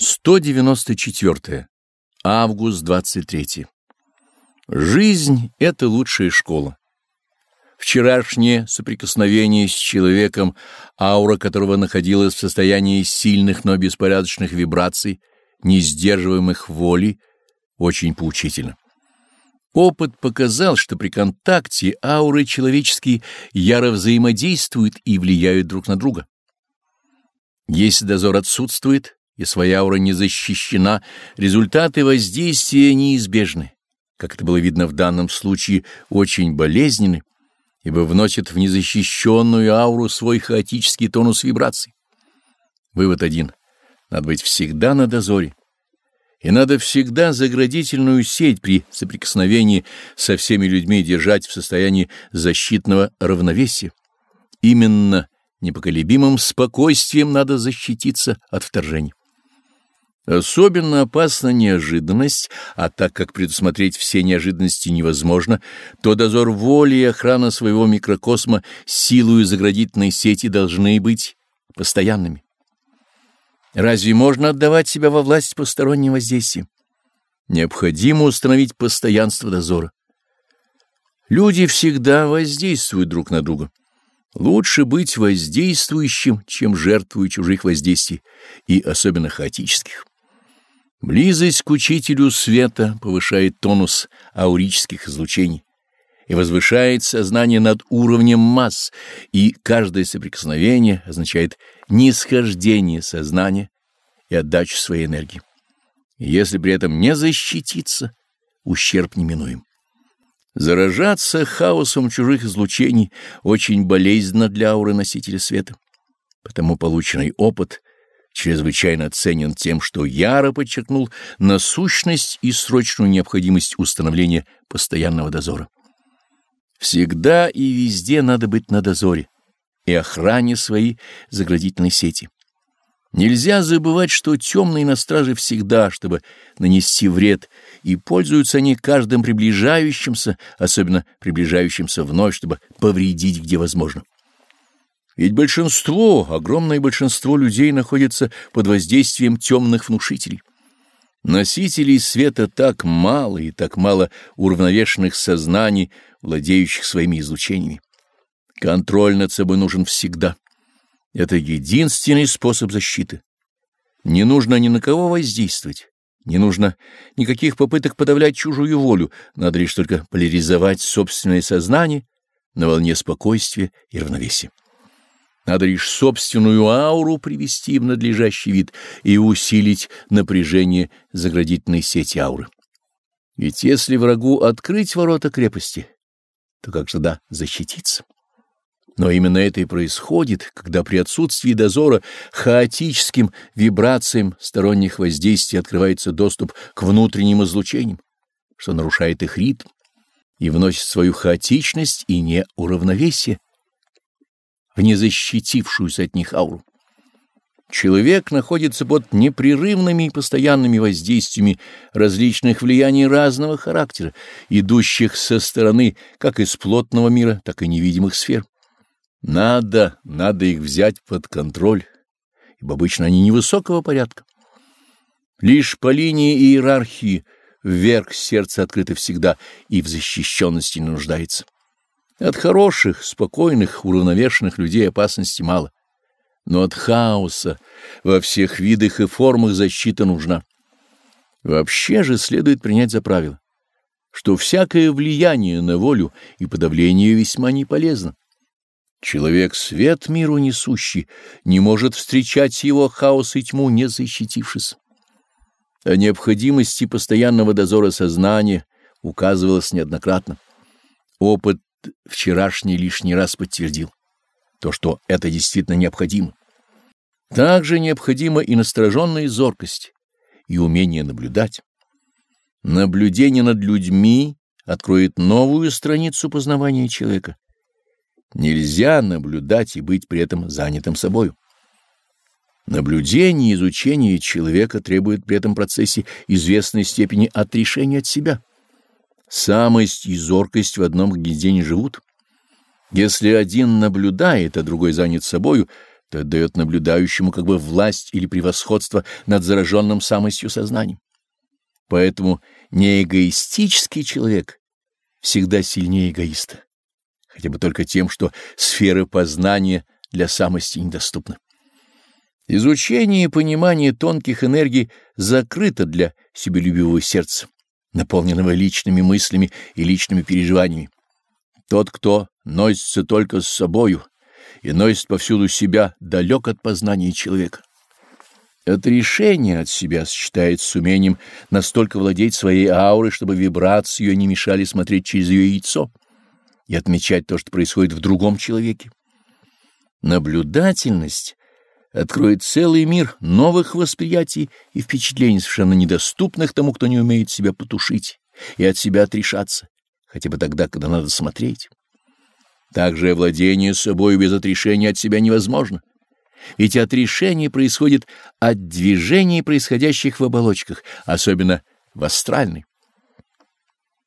194. Август 23. Жизнь — это лучшая школа. Вчерашнее соприкосновение с человеком, аура которого находилась в состоянии сильных, но беспорядочных вибраций, не сдерживаемых волей, очень поучительно. Опыт показал, что при контакте ауры человеческие яро взаимодействуют и влияют друг на друга. Если дозор отсутствует, и своя аура не защищена, результаты воздействия неизбежны. Как это было видно в данном случае, очень болезненны, ибо вносит в незащищенную ауру свой хаотический тонус вибраций. Вывод один. Надо быть всегда на дозоре. И надо всегда заградительную сеть при соприкосновении со всеми людьми держать в состоянии защитного равновесия. Именно непоколебимым спокойствием надо защититься от вторжений. Особенно опасна неожиданность, а так как предусмотреть все неожиданности невозможно, то дозор воли и охрана своего микрокосма силою заградительной сети должны быть постоянными. Разве можно отдавать себя во власть посторонним воздействиям? Необходимо установить постоянство дозора. Люди всегда воздействуют друг на друга. Лучше быть воздействующим, чем жертвуя чужих воздействий, и особенно хаотических. Близость к учителю света повышает тонус аурических излучений и возвышает сознание над уровнем масс, и каждое соприкосновение означает нисхождение сознания и отдачу своей энергии. И если при этом не защититься, ущерб неминуем. Заражаться хаосом чужих излучений очень болезненно для ауры носителя света. Потому полученный опыт чрезвычайно ценен тем, что яро подчеркнул насущность и срочную необходимость установления постоянного дозора. Всегда и везде надо быть на дозоре и охране своей заградительной сети. Нельзя забывать, что темные на страже всегда, чтобы нанести вред, и пользуются они каждым приближающимся, особенно приближающимся вновь, чтобы повредить где возможно. Ведь большинство, огромное большинство людей находится под воздействием темных внушителей. Носителей света так мало и так мало уравновешенных сознаний, владеющих своими излучениями. Контроль над собой нужен всегда. Это единственный способ защиты. Не нужно ни на кого воздействовать, не нужно никаких попыток подавлять чужую волю, надо лишь только поляризовать собственное сознание на волне спокойствия и равновесия. Надо лишь собственную ауру привести в надлежащий вид и усилить напряжение заградительной сети ауры. Ведь если врагу открыть ворота крепости, то как же да защититься? Но именно это и происходит, когда при отсутствии дозора хаотическим вибрациям сторонних воздействий открывается доступ к внутренним излучениям, что нарушает их ритм и вносит свою хаотичность и неуравновесие в незащитившуюся от них ауру. Человек находится под непрерывными и постоянными воздействиями различных влияний разного характера, идущих со стороны как из плотного мира, так и невидимых сфер. Надо, надо их взять под контроль, ибо обычно они невысокого порядка. Лишь по линии иерархии вверх сердце открыто всегда и в защищенности не нуждается. От хороших, спокойных, уравновешенных людей опасности мало. Но от хаоса во всех видах и формах защита нужна. Вообще же следует принять за правило, что всякое влияние на волю и подавление весьма не полезно. Человек, свет миру несущий, не может встречать его хаос и тьму, не защитившись. О необходимости постоянного дозора сознания указывалось неоднократно. Опыт вчерашний лишний раз подтвердил то, что это действительно необходимо. Также необходима и настороженная зоркость, и умение наблюдать. Наблюдение над людьми откроет новую страницу познавания человека. Нельзя наблюдать и быть при этом занятым собою. Наблюдение и изучение человека требует при этом процессе известной степени отрешения от себя. Самость и зоркость в одном гнезде не живут. Если один наблюдает, а другой занят собою, то дает наблюдающему как бы власть или превосходство над зараженным самостью сознанием. Поэтому неэгоистический человек всегда сильнее эгоиста, хотя бы только тем, что сферы познания для самости недоступны. Изучение и понимание тонких энергий закрыто для себелюбивого сердца, наполненного личными мыслями и личными переживаниями. Тот, кто носится только с собою и носит повсюду себя, далек от познания человека. Отрешение от себя сочетает с умением настолько владеть своей аурой, чтобы вибрации ее не мешали смотреть через ее яйцо и отмечать то, что происходит в другом человеке. Наблюдательность откроет целый мир новых восприятий и впечатлений, совершенно недоступных тому, кто не умеет себя потушить и от себя отрешаться, хотя бы тогда, когда надо смотреть. Также владение собой без отрешения от себя невозможно, ведь отрешение происходит от движений, происходящих в оболочках, особенно в астральной.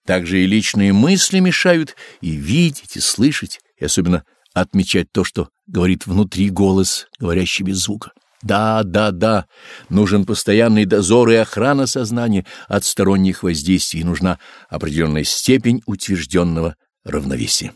Также и личные мысли мешают и видеть, и слышать, и особенно отмечать то, что говорит внутри голос, говорящий без звука. Да, да, да, нужен постоянный дозор и охрана сознания от сторонних воздействий, нужна определенная степень утвержденного равновесия.